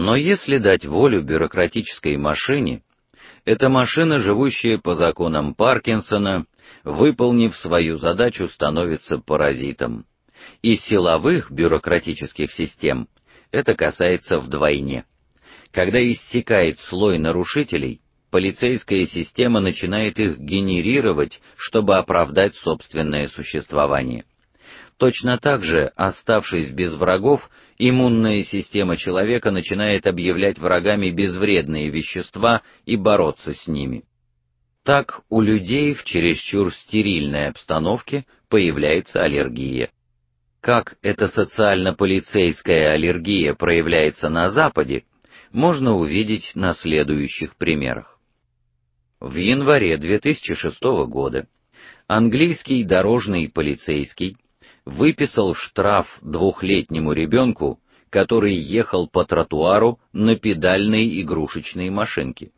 Но если дать волю бюрократической машине, эта машина, живущая по законам Паркинсона, выполнив свою задачу, становится паразитом. И силовых бюрократических систем это касается вдвойне. Когда иссякает слой нарушителей, полицейская система начинает их генерировать, чтобы оправдать собственное существование. Точно так же, оставшись без врагов, иммунная система человека начинает объявлять врагами безвредные вещества и бороться с ними. Так у людей в чересчур стерильной обстановке появляется аллергия. Как эта социально-полицейская аллергия проявляется на западе, можно увидеть на следующих примерах. В январе 2006 года английский дорожный полицейский выписал штраф двухлетнему ребенку, который ехал по тротуару на педальной игрушечной машинке.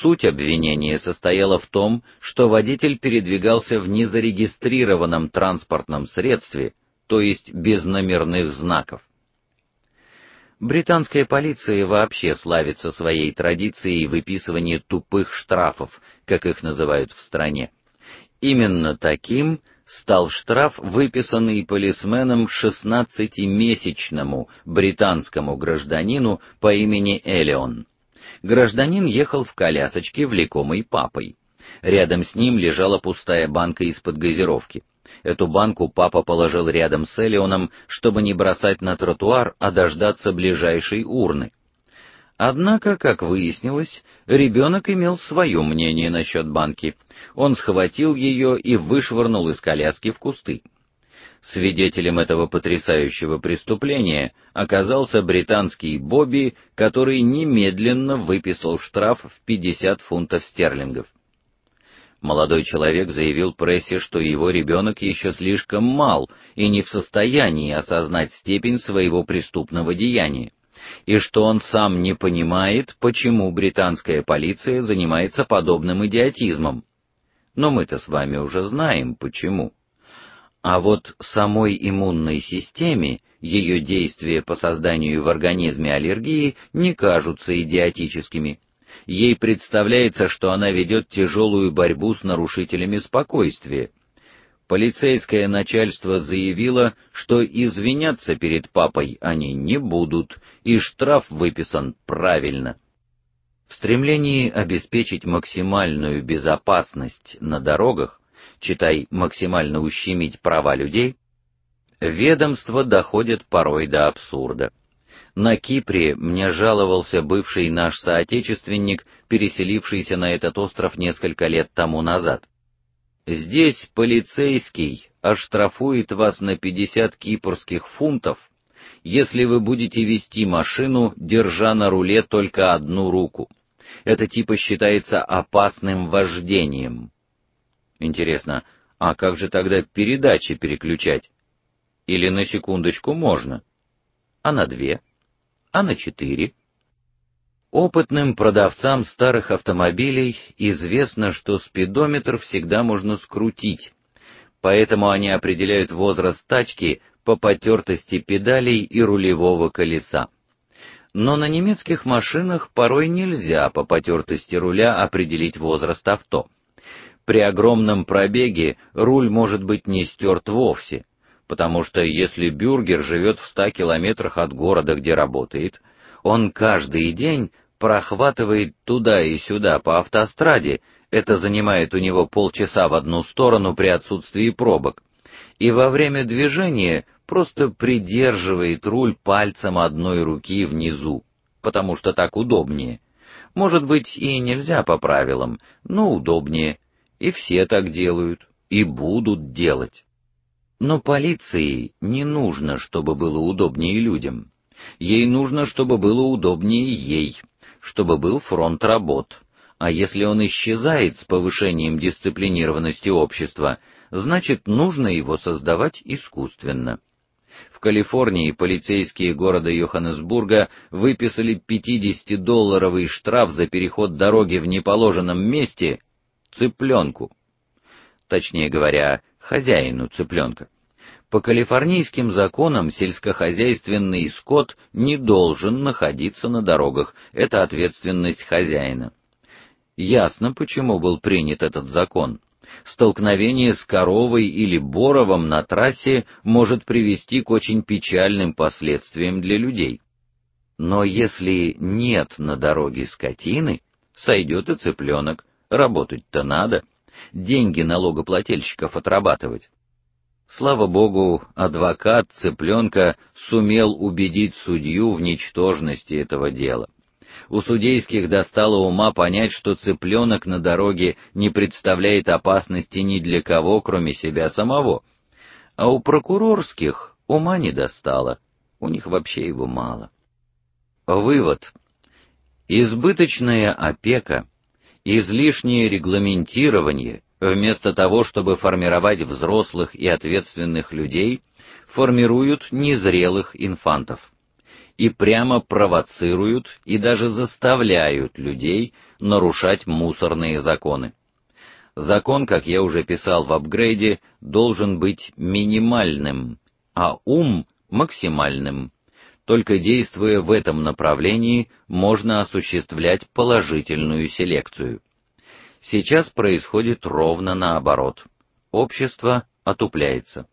Суть обвинения состояла в том, что водитель передвигался в незарегистрированном транспортном средстве, то есть без номерных знаков. Британская полиция вообще славится своей традицией выписывания тупых штрафов, как их называют в стране. Именно таким стал штраф, выписанный полисменом 16-месячному британскому гражданину по имени Элеон. Гражданин ехал в колясочке, влекомой папой. Рядом с ним лежала пустая банка из-под газировки. Эту банку папа положил рядом с Элеоном, чтобы не бросать на тротуар, а дождаться ближайшей урны. Однако, как выяснилось, ребенок имел свое мнение насчет банки. Он схватил ее и вышвырнул из коляски в кусты. Свидетелем этого потрясающего преступления оказался британский Бобби, который немедленно выписал штраф в 50 фунтов стерлингов. Молодой человек заявил прессе, что его ребенок еще слишком мал и не в состоянии осознать степень своего преступного деяния и что он сам не понимает, почему британская полиция занимается подобным идиотизмом. Но мы-то с вами уже знаем почему. А вот самой иммунной системе ее действия по созданию в организме аллергии не кажутся идиотическими. Ей представляется, что она ведет тяжелую борьбу с нарушителями спокойствия, Полицейское начальство заявило, что извиняться перед папой они не будут, и штраф выписан правильно. В стремлении обеспечить максимальную безопасность на дорогах, читай максимально ущемить права людей, ведомство доходит порой до абсурда. На Кипре мне жаловался бывший наш соотечественник, переселившийся на этот остров несколько лет тому назад. Здесь полицейский оштрафует вас на 50 кипрских фунтов, если вы будете вести машину, держа на руле только одну руку. Это типа считается опасным вождением. Интересно, а как же тогда передачи переключать? Или на секундочку можно? А на две? А на четыре? Опытным продавцам старых автомобилей известно, что спидометр всегда можно скрутить. Поэтому они определяют возраст тачки по потертости педалей и рулевого колеса. Но на немецких машинах порой нельзя по потертости руля определить возраст авто. При огромном пробеге руль может быть не стерт вовсе, потому что если бюргер живет в ста километрах от города, где работает, он каждый день прохватывает туда и сюда по автостраде, это занимает у него полчаса в одну сторону при отсутствии пробок. И во время движения просто придерживает руль пальцем одной руки внизу, потому что так удобнее. Может быть, и нельзя по правилам, но удобнее. И все так делают и будут делать. Но полиции не нужно, чтобы было удобнее людям. Ей нужно, чтобы было удобнее ей чтобы был фронт работ. А если он исчезает с повышением дисциплинированности общества, значит, нужно его создавать искусственно. В Калифорнии полицейские города Йоханнесбурга выписали 50-долларовый штраф за переход дороги в неположенном месте цыпленку. Точнее говоря, хозяину цыпленка. По калифорнийским законам сельскохозяйственный скот не должен находиться на дорогах. Это ответственность хозяина. Ясно, почему был принят этот закон. Столкновение с коровой или боровом на трассе может привести к очень печальным последствиям для людей. Но если нет на дороге скотины, сойдет и цыпленок, работать-то надо, деньги налогоплательщиков отрабатывать. Слава богу, адвокат цыпленка сумел убедить судью в ничтожности этого дела. У судейских достало ума понять, что цыпленок на дороге не представляет опасности ни для кого, кроме себя самого. А у прокурорских ума не достало, у них вообще его мало. Вывод. Избыточная опека, излишнее регламентирование вместо того, чтобы формировать взрослых и ответственных людей, формируют незрелых инфантов и прямо провоцируют и даже заставляют людей нарушать мусорные законы. Закон, как я уже писал в апгрейде, должен быть минимальным, а ум максимальным. Только действуя в этом направлении, можно осуществлять положительную селекцию. Сейчас происходит ровно наоборот. Общество отупляется.